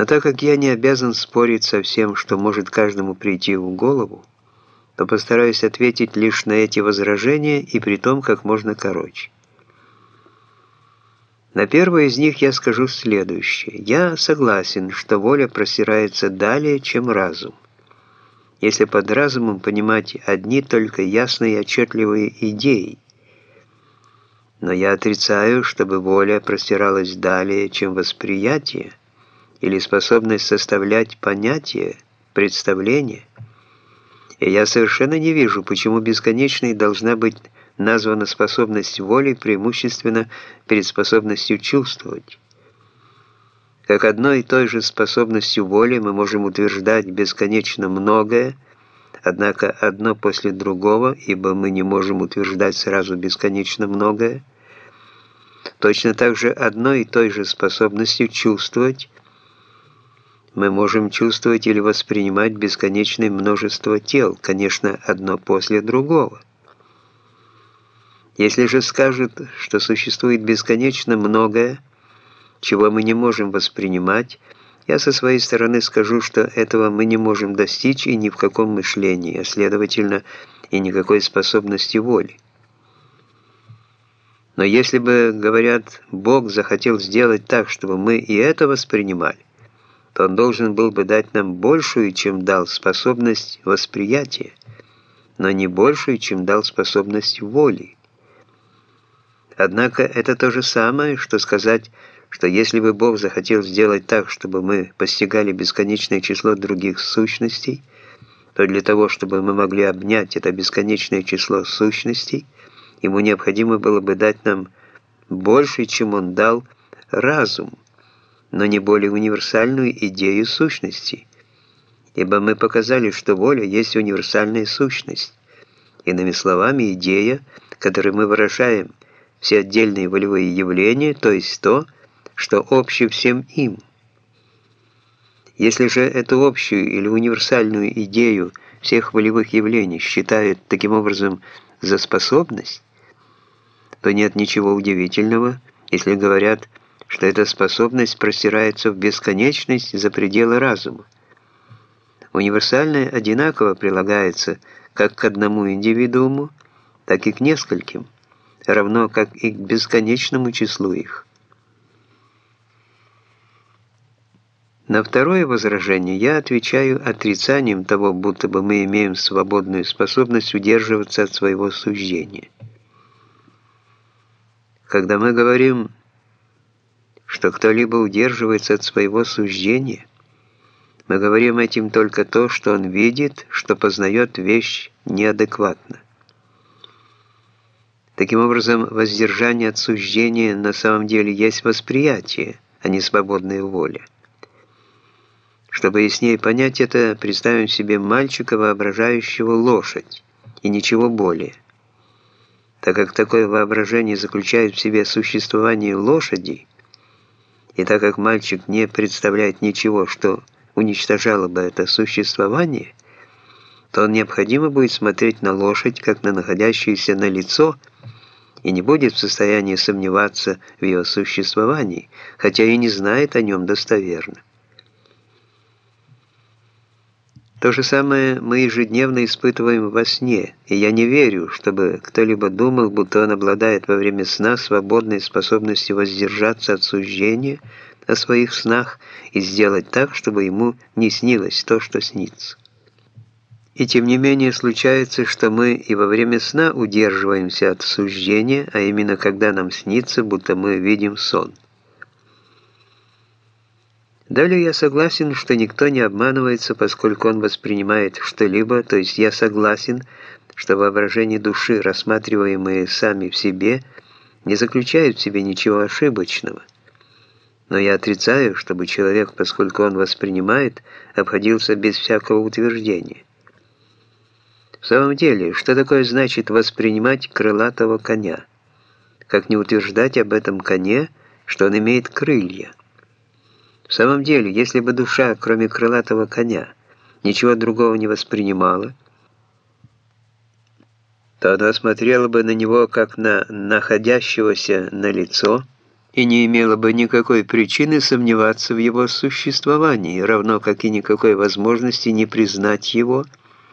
Но так как я не обязан спорить со всем, что может каждому прийти в голову, то постараюсь ответить лишь на эти возражения и при том как можно короче. На первое из них я скажу следующее. Я согласен, что воля простирается далее, чем разум. Если под разумом понимать одни только ясные и отчетливые идеи. Но я отрицаю, чтобы воля простиралась далее, чем восприятие, или способность составлять понятия, представления. И я совершенно не вижу, почему бесконечной должна быть названа способность воли преимущественно перед способностью чувствовать. Как одной и той же способностью воли мы можем утверждать бесконечно многое, однако одно после другого, ибо мы не можем утверждать сразу бесконечно многое, точно так же одной и той же способностью чувствовать мы можем чувствовать или воспринимать бесконечное множество тел, конечно, одно после другого. Если же скажут, что существует бесконечно многое, чего мы не можем воспринимать, я со своей стороны скажу, что этого мы не можем достичь и ни в каком мышлении, а следовательно и никакой способности воли. Но если бы, говорят, Бог захотел сделать так, чтобы мы и это воспринимали, то он должен был бы дать нам большую, чем дал способность восприятия, но не большую, чем дал способность воли. Однако это то же самое, что сказать, что если бы Бог захотел сделать так, чтобы мы постигали бесконечное число других сущностей, то для того, чтобы мы могли обнять это бесконечное число сущностей, ему необходимо было бы дать нам больше, чем он дал разум, но не более универсальную идею сущности. Ибо мы показали, что воля есть универсальная сущность. Иными словами, идея, которой мы выражаем все отдельные волевые явления, то есть то, что общее всем им. Если же эту общую или универсальную идею всех волевых явлений считают таким образом за способность, то нет ничего удивительного, если говорят что эта способность простирается в бесконечность за пределы разума. Универсальное одинаково прилагается как к одному индивидууму, так и к нескольким, равно как и к бесконечному числу их. На второе возражение я отвечаю отрицанием того, будто бы мы имеем свободную способность удерживаться от своего суждения. Когда мы говорим что кто-либо удерживается от своего суждения. Мы говорим этим только то, что он видит, что познает вещь неадекватно. Таким образом, воздержание от суждения на самом деле есть восприятие, а не свободная воля. Чтобы яснее понять это, представим себе мальчика, воображающего лошадь, и ничего более. Так как такое воображение заключает в себе существование лошади, и так как мальчик не представляет ничего, что уничтожало бы это существование, то необходимо будет смотреть на лошадь, как на находящееся на лицо, и не будет в состоянии сомневаться в ее существовании, хотя и не знает о нем достоверно. То же самое мы ежедневно испытываем во сне, и я не верю, чтобы кто-либо думал, будто он обладает во время сна свободной способностью воздержаться от суждения о своих снах и сделать так, чтобы ему не снилось то, что снится. И тем не менее случается, что мы и во время сна удерживаемся от суждения, а именно когда нам снится, будто мы видим сон. Далее я согласен, что никто не обманывается, поскольку он воспринимает что-либо, то есть я согласен, что воображение души, рассматриваемые сами в себе, не заключают в себе ничего ошибочного. Но я отрицаю, чтобы человек, поскольку он воспринимает, обходился без всякого утверждения. В самом деле, что такое значит воспринимать крылатого коня? Как не утверждать об этом коне, что он имеет крылья? В самом деле, если бы душа, кроме крылатого коня, ничего другого не воспринимала, то она смотрела бы на него как на находящегося на лицо, и не имела бы никакой причины сомневаться в его существовании, равно как и никакой возможности не признать его –